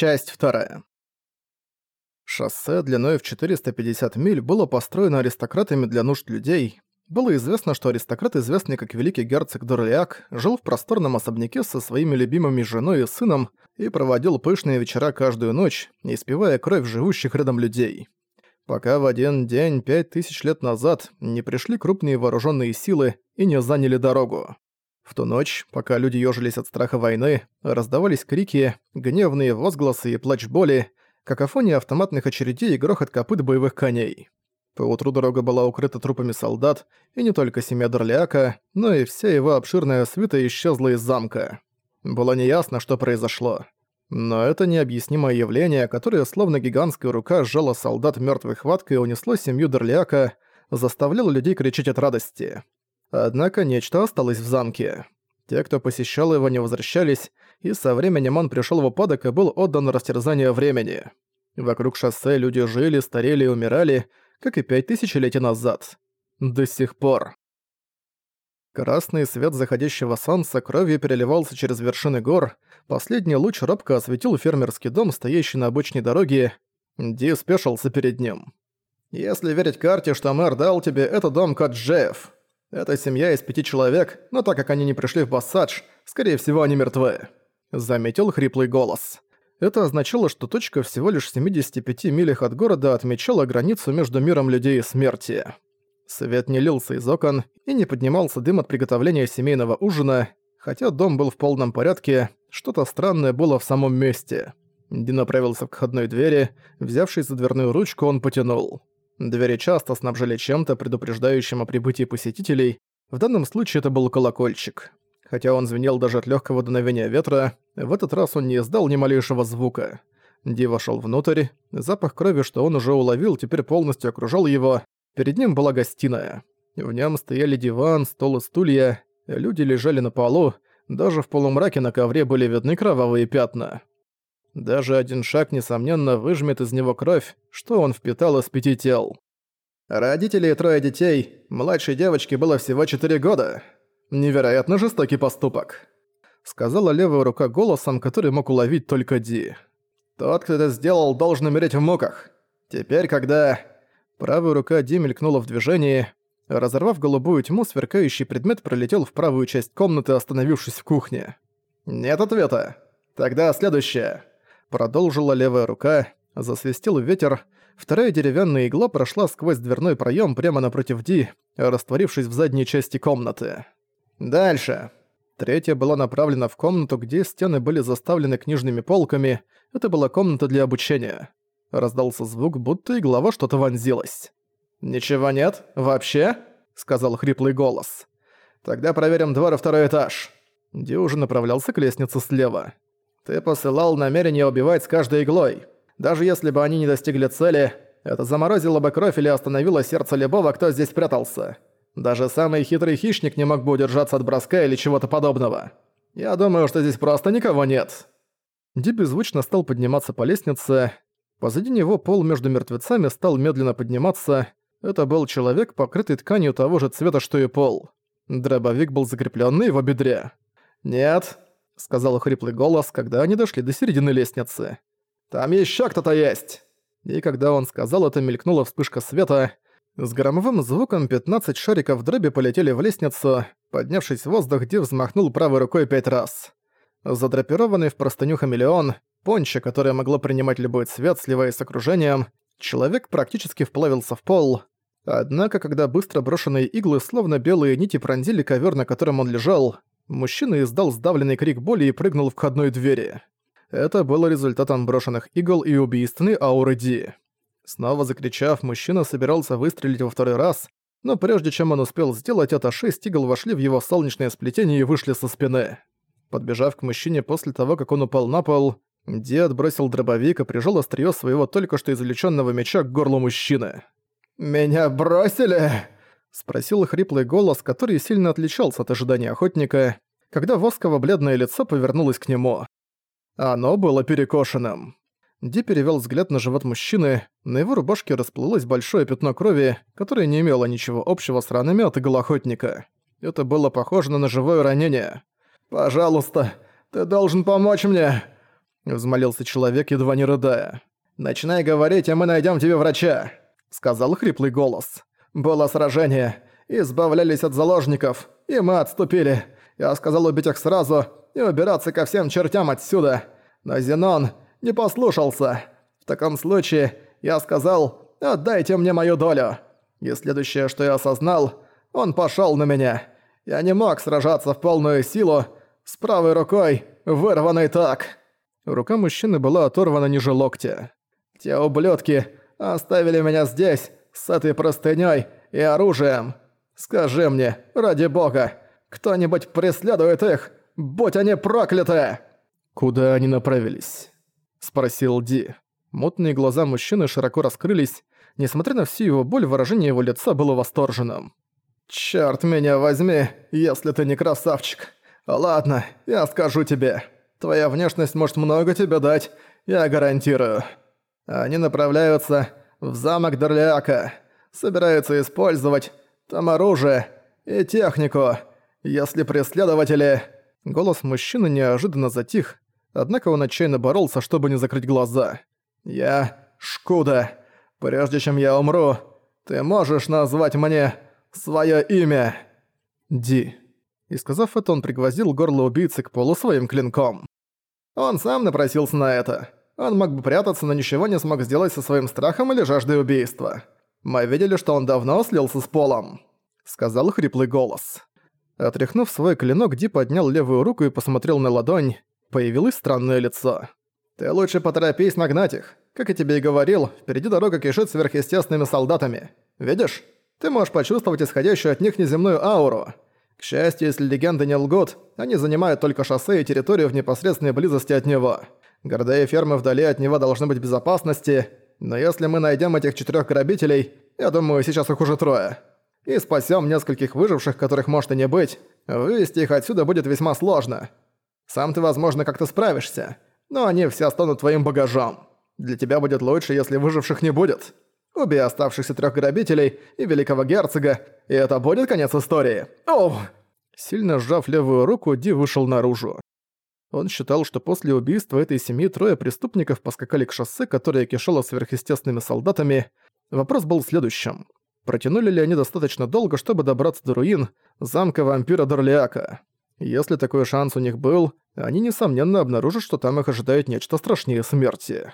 Часть вторая. Шоссе длиной в 450 миль было построено аристократами для нужд людей. Было известно, что аристократ, известный как великий герцог Дорлиак, жил в просторном особняке со своими любимыми женой и сыном и проводил пышные вечера каждую ночь, испевая кровь живущих рядом людей. Пока в один день, пять тысяч лет назад, не пришли крупные вооруженные силы и не заняли дорогу. В ту ночь, пока люди ёжились от страха войны, раздавались крики, гневные возгласы и плач боли, какофония автоматных очередей и грохот копыт боевых коней. Поутру дорога была укрыта трупами солдат, и не только семья Дорляка, но и вся его обширная свита исчезла из замка. Было неясно, что произошло. Но это необъяснимое явление, которое словно гигантская рука сжала солдат мёртвой хваткой и унесло семью Дорляка, заставляло людей кричать от радости. Однако нечто осталось в замке. Те, кто посещал его, не возвращались, и со временем он пришёл в упадок и был отдан на растерзание времени. Вокруг шоссе люди жили, старели и умирали, как и пять тысячелетий назад. До сих пор. Красный свет заходящего солнца кровью переливался через вершины гор, последний луч робко осветил фермерский дом, стоящий на обочине дороги. Ди спешился перед ним. «Если верить карте, что мэр дал тебе, это дом Каджеев», это семья из пяти человек, но так как они не пришли в Бассадж, скорее всего, они мертвы», — заметил хриплый голос. Это означало, что точка всего лишь в 75 милях от города отмечала границу между миром людей и смерти. Свет не лился из окон, и не поднимался дым от приготовления семейного ужина, хотя дом был в полном порядке, что-то странное было в самом месте. Ди направился к входной двери, взявшись за дверную ручку, он потянул. Двери часто снабжали чем-то, предупреждающим о прибытии посетителей. В данном случае это был колокольчик. Хотя он звенел даже от легкого дуновения ветра, в этот раз он не издал ни малейшего звука. Ди вошел внутрь. Запах крови, что он уже уловил, теперь полностью окружал его. Перед ним была гостиная. В нем стояли диван, стол и стулья. Люди лежали на полу. Даже в полумраке на ковре были видны кровавые пятна. Даже один шаг, несомненно, выжмет из него кровь, что он впитал из пяти тел. Родители и трое детей, младшей девочке было всего четыре года. Невероятно жестокий поступок. Сказала левая рука голосом, который мог уловить только Ди. Тот, кто это сделал, должен умереть в муках. Теперь, когда... Правая рука Ди мелькнула в движении. Разорвав голубую тьму, сверкающий предмет пролетел в правую часть комнаты, остановившись в кухне. «Нет ответа. Тогда следующее». Продолжила левая рука, засвистел ветер, вторая деревянная игла прошла сквозь дверной проем прямо напротив Ди, растворившись в задней части комнаты. Дальше. Третья была направлена в комнату, где стены были заставлены книжными полками. Это была комната для обучения. Раздался звук, будто игла во что-то вонзилась. «Ничего нет? Вообще?» — сказал хриплый голос. «Тогда проверим двор и второй этаж». Ди уже направлялся к лестнице слева. Ты посылал намерение убивать с каждой иглой. Даже если бы они не достигли цели, это заморозило бы кровь или остановило сердце любого, кто здесь прятался. Даже самый хитрый хищник не мог бы удержаться от броска или чего-то подобного. Я думаю, что здесь просто никого нет». Ди беззвучно стал подниматься по лестнице. Позади него пол между мертвецами стал медленно подниматься. Это был человек, покрытый тканью того же цвета, что и пол. Дробовик был закреплён на его бедре. «Нет, сказал хриплый голос, когда они дошли до середины лестницы. «Там еще кто-то есть!» И когда он сказал это, мелькнула вспышка света. С громовым звуком 15 шариков дроби полетели в лестницу, поднявшись в воздух, Див взмахнул правой рукой пять раз. Задрапированный в простыню хамелеон, понча, которая могла принимать любой цвет, сливаясь с окружением, человек практически вплавился в пол. Однако, когда быстро брошенные иглы, словно белые нити, пронзили ковер, на котором он лежал, Мужчина издал сдавленный крик боли и прыгнул в входной двери. Это было результатом брошенных игл и убийственной ауры Ди. Снова закричав, мужчина собирался выстрелить во второй раз, но прежде чем он успел сделать это, шесть игл вошли в его солнечное сплетение и вышли со спины. Подбежав к мужчине после того, как он упал на пол, Ди отбросил дробовик и прижал острие своего только что извлеченного меча к горлу мужчины. «Меня бросили!» — спросил хриплый голос, который сильно отличался от ожидания охотника, когда восково-бледное лицо повернулось к нему. Оно было перекошенным. Ди перевел взгляд на живот мужчины, на его рубашке расплылось большое пятно крови, которое не имело ничего общего с ранами от игл охотника. Это было похоже на ножевое ранение. «Пожалуйста, ты должен помочь мне!» — взмолился человек, едва не рыдая. «Начинай говорить, и мы найдем тебе врача», — сказал хриплый голос. «Было сражение. Избавлялись от заложников, и мы отступили. Я сказал убить их сразу и убираться ко всем чертям отсюда. Но Зенон не послушался. В таком случае я сказал «отдайте мне мою долю». И следующее, что я осознал, он пошел на меня. Я не мог сражаться в полную силу, с правой рукой, вырванной так. Рука мужчины была оторвана ниже локтя. Те ублюдки оставили меня здесь, с этой простынёй и оружием. Скажи мне, ради бога, кто-нибудь преследует их, будь они прокляты!» «Куда они направились?» – спросил Ди. Мутные глаза мужчины широко раскрылись. Несмотря на всю его боль, выражение его лица было восторженным. «Чёрт меня возьми, если ты не красавчик. Ладно, я скажу тебе. Твоя внешность может много тебе дать, я гарантирую. Они направляются в замок Дорляка, собираются использовать там оружие и технику. Если преследователи...» Голос мужчины неожиданно затих, однако он отчаянно боролся, чтобы не закрыть глаза. «Я Шкуда. Прежде чем я умру, ты можешь назвать мне свое имя?» «Ди». И сказав это, он пригвоздил горло убийцы к полу своим клинком. Он сам напросился на это. Он мог бы прятаться, но ничего не смог сделать со своим страхом или жаждой убийства. Мы видели, что он давно слился с полом», — сказал хриплый голос. Отряхнув свой клинок, Ди поднял левую руку и посмотрел на ладонь. Появилось странное лицо. «Ты лучше поторопись нагнать их. Как я тебе и говорил, впереди дорога кишит сверхъестественными солдатами. Видишь? Ты можешь почувствовать исходящую от них неземную ауру. К счастью, если легенды не лгут, они занимают только шоссе и территорию в непосредственной близости от него. Города и фермы вдали от него должны быть в безопасности, но если мы найдем этих четырех грабителей, я думаю, сейчас их уже трое, и спасем нескольких выживших, которых может и не быть, вывести их отсюда будет весьма сложно. Сам ты, возможно, как-то справишься, но они все станут твоим багажом. Для тебя будет лучше, если выживших не будет. Убей оставшихся трех грабителей и великого герцога, и это будет конец истории. Оу! Сильно сжав левую руку, Ди вышел наружу. Он считал, что после убийства этой семьи трое преступников поскакали к шоссе, которое кишело сверхъестественными солдатами. Вопрос был следующим. Протянули ли они достаточно долго, чтобы добраться до руин замка вампира Дорлиака? Если такой шанс у них был, они, несомненно, обнаружат, что там их ожидает нечто страшнее смерти.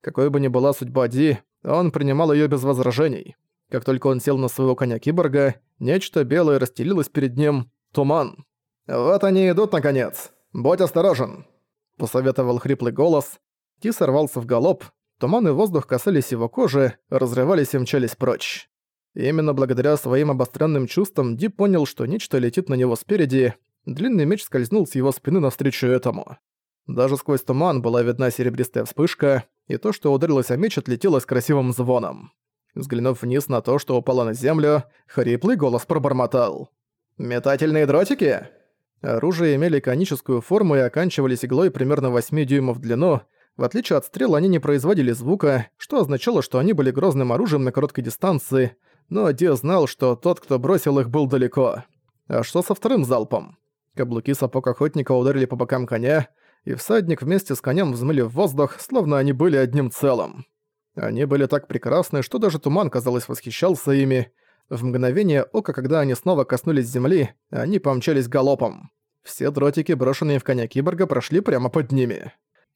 Какой бы ни была судьба Ди, он принимал её без возражений. Как только он сел на своего коня-киборга, нечто белое расстелилось перед ним — туман. «Вот они идут, наконец! Будь осторожен!» — посоветовал хриплый голос. Ди сорвался в галоп, туман и воздух касались его кожи, разрывались и мчались прочь. Именно благодаря своим обостренным чувствам Ди понял, что нечто летит на него спереди, длинный меч скользнул с его спины навстречу этому. Даже сквозь туман была видна серебристая вспышка, и то, что ударилось о меч, отлетело с красивым звоном. Взглянув вниз на то, что упало на землю, хриплый голос пробормотал. «Метательные дротики?» Оружие имели коническую форму и оканчивались иглой примерно 8 дюймов в длину. В отличие от стрел, они не производили звука, что означало, что они были грозным оружием на короткой дистанции, но Ди знал, что тот, кто бросил их, был далеко. А что со вторым залпом? Каблуки сапог охотника ударили по бокам коня, и всадник вместе с конем взмыли в воздух, словно они были одним целым. Они были так прекрасны, что даже туман, казалось, восхищался ими. В мгновение ока, когда они снова коснулись земли, они помчались галопом. Все дротики, брошенные в коня киборга, прошли прямо под ними.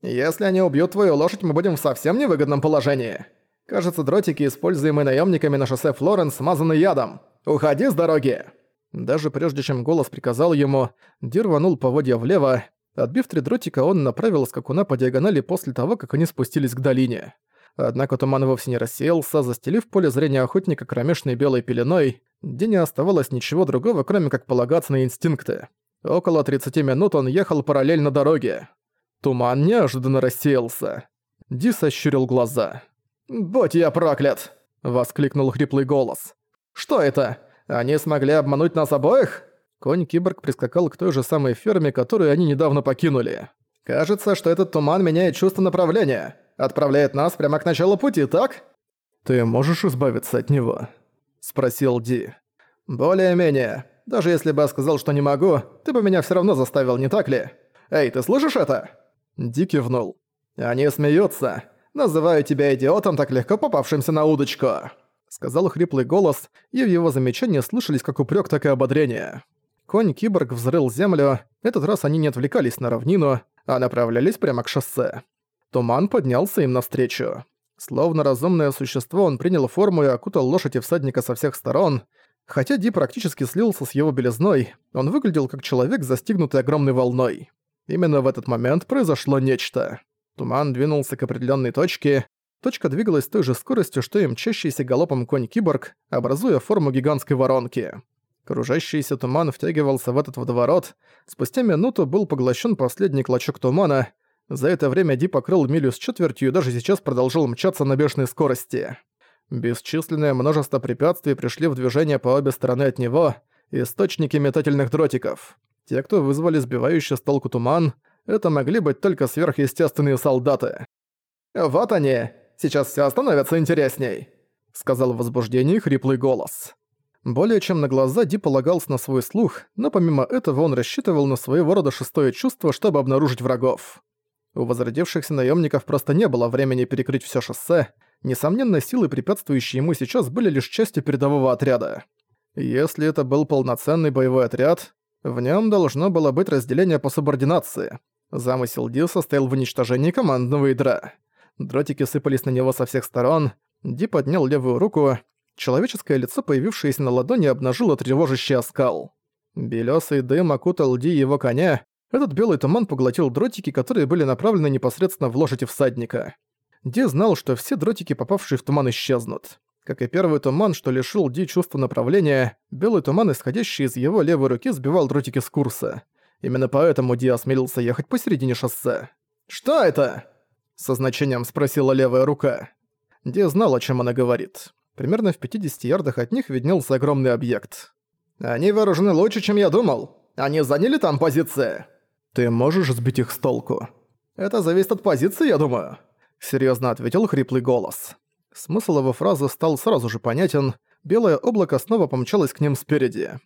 «Если они убьют твою лошадь, мы будем в совсем невыгодном положении. Кажется, дротики, используемые наемниками на шоссе Флоренс, смазаны ядом. Уходи с дороги!» Даже прежде чем голос приказал ему, Дир рванул поводья влево, Отбив три дротика, он направил скакуна по диагонали после того, как они спустились к долине. Однако туман вовсе не рассеялся, застелив поле зрения охотника кромешной белой пеленой, где не оставалось ничего другого, кроме как полагаться на инстинкты. Около 30 минут он ехал параллельно дороге. Туман неожиданно рассеялся. Ди сощурил глаза. «Будь я проклят!» — воскликнул хриплый голос. «Что это? Они смогли обмануть нас обоих?» Конь-киборг прискакал к той же самой ферме, которую они недавно покинули. «Кажется, что этот туман меняет чувство направления. Отправляет нас прямо к началу пути, так?» «Ты можешь избавиться от него?» – спросил Ди. «Более-менее. Даже если бы я сказал, что не могу, ты бы меня все равно заставил, не так ли? Эй, ты слышишь это?» Ди кивнул. «Они смеются. Называю тебя идиотом, так легко попавшимся на удочку», сказал хриплый голос, и в его замечании слышались как упрек, так и ободрение. Конь-киборг взрыл землю, этот раз они не отвлекались на равнину, а направлялись прямо к шоссе. Туман поднялся им навстречу. Словно разумное существо он принял форму и окутал лошадь и всадника со всех сторон. Хотя Ди практически слился с его белизной, он выглядел как человек, застигнутый огромной волной. Именно в этот момент произошло нечто. Туман двинулся к определенной точке. Точка двигалась с той же скоростью, что и мчащийся галопом конь-киборг, образуя форму гигантской воронки. Кружащийся туман втягивался в этот водоворот. Спустя минуту был поглощен последний клочок тумана. За это время Ди покрыл милю с четвертью и даже сейчас продолжал мчаться на бешеной скорости. Бесчисленное множество препятствий пришли в движение по обе стороны от него, источники метательных дротиков. Те, кто вызвали сбивающий с толку туман, это могли быть только сверхъестественные солдаты. «Вот они! Сейчас все становится интересней!» — сказал в возбуждении хриплый голос. Более чем на глаза Ди полагался на свой слух, но помимо этого он рассчитывал на своего рода шестое чувство, чтобы обнаружить врагов. У возродившихся наемников просто не было времени перекрыть все шоссе, несомненно, силы, препятствующие ему сейчас, были лишь частью передового отряда. Если это был полноценный боевой отряд, в нем должно было быть разделение по субординации. Замысел Ди состоял в уничтожении командного ядра. Дротики сыпались на него со всех сторон, Ди поднял левую руку, Человеческое лицо, появившееся на ладони, обнажило тревожащий оскал. Белёсый дым окутал Ди его коня, этот белый туман поглотил дротики, которые были направлены непосредственно в лошадь всадника. Ди знал, что все дротики, попавшие в туман, исчезнут. Как и первый туман, что лишил Ди чувства направления, белый туман, исходящий из его левой руки, сбивал дротики с курса. Именно поэтому Ди осмелился ехать посередине шоссе. «Что это?» — со значением спросила левая рука. Ди знал, о чем она говорит. Примерно в 50 ярдах от них виднелся огромный объект. «Они вооружены лучше, чем я думал. Они заняли там позиции?» «Ты можешь сбить их с толку?» «Это зависит от позиции, я думаю», — серьезно ответил хриплый голос. Смысл его фразы стал сразу же понятен. Белое облако снова помчалось к ним спереди.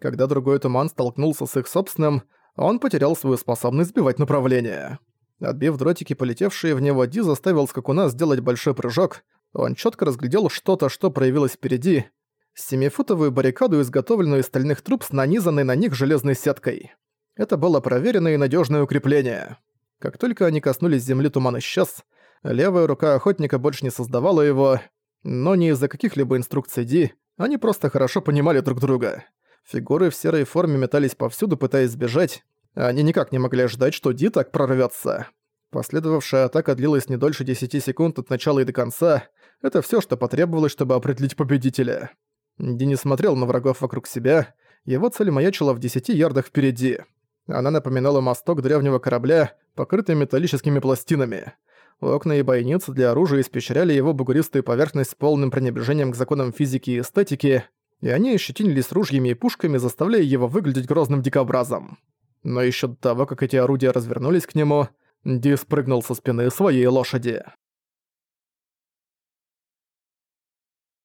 Когда другой туман столкнулся с их собственным, он потерял свою способность сбивать направление. Отбив дротики, полетевшие в него, Ди заставил скакуна сделать большой прыжок, он четко разглядел что-то, что проявилось впереди. Семифутовую баррикаду, изготовленную из стальных труб с нанизанной на них железной сеткой. Это было проверенное и надежное укрепление. Как только они коснулись земли, туман исчез. Левая рука охотника больше не создавала его, но не из-за каких-либо инструкций Ди, они просто хорошо понимали друг друга. Фигуры в серой форме метались повсюду, пытаясь сбежать. Они никак не могли ждать, что Ди так прорвется. Последовавшая атака длилась не дольше 10 секунд от начала и до конца. Это все, что потребовалось, чтобы определить победителя. Ди смотрел на врагов вокруг себя, его цель маячила в 10 ярдах впереди. Она напоминала мосток древнего корабля, покрытый металлическими пластинами. Окна и бойницы для оружия испещряли его бугуристую поверхность с полным пренебрежением к законам физики и эстетики, и они ощетинились ружьями и пушками, заставляя его выглядеть грозным дикобразом. Но еще до того, как эти орудия развернулись к нему, Ди спрыгнул со спины своей лошади.